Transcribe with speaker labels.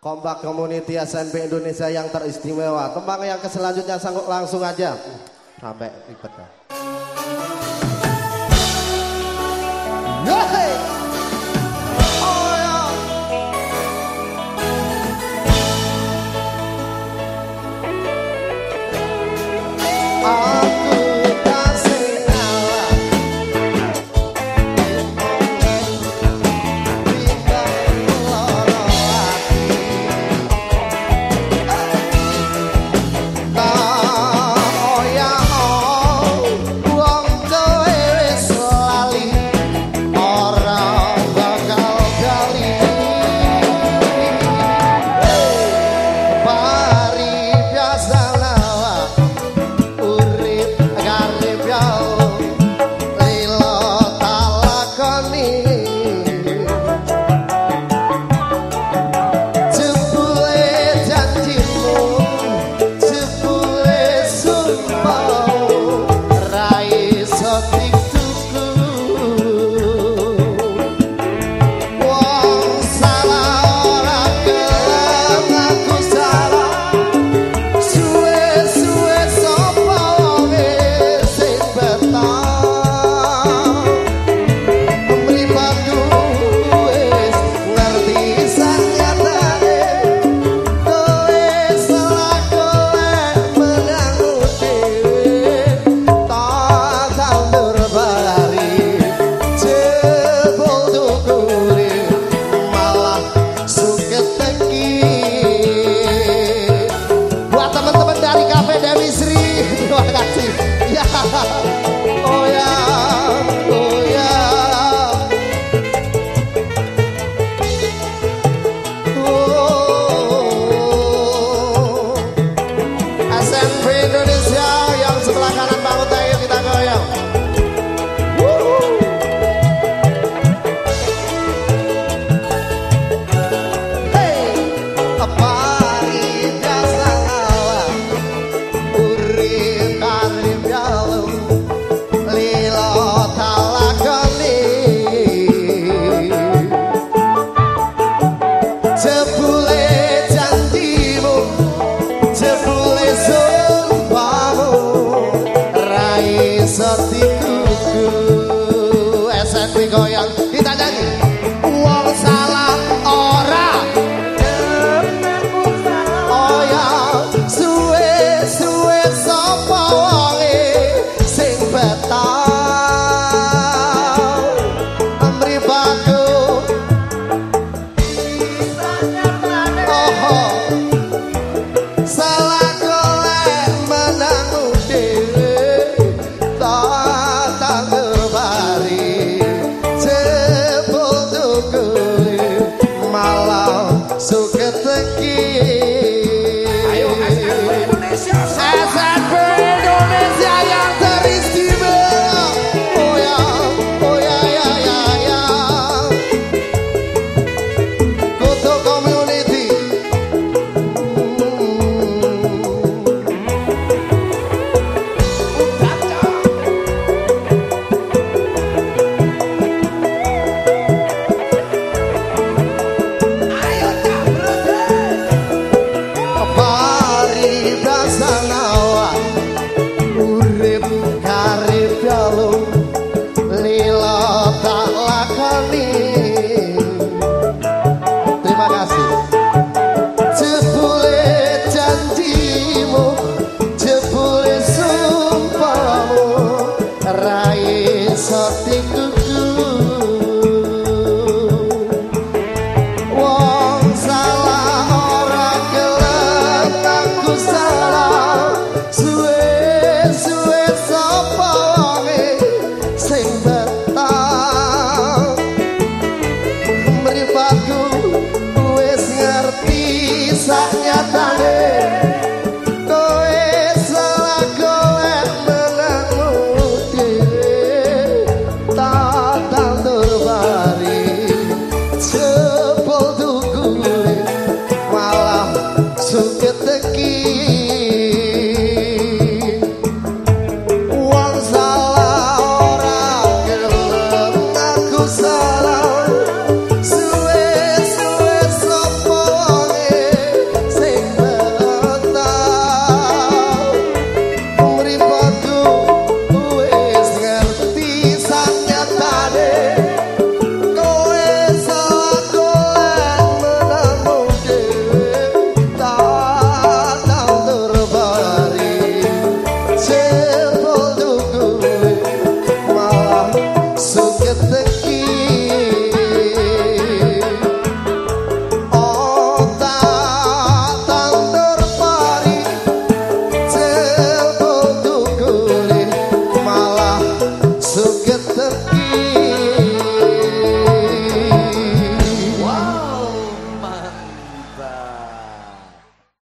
Speaker 1: Kompak Community SNP Indonesia yang teristimewa. Tembang yang keselanjutnya sanggup langsung aja. Sampai ribet dah.
Speaker 2: Bye. la la aqui. Nyatane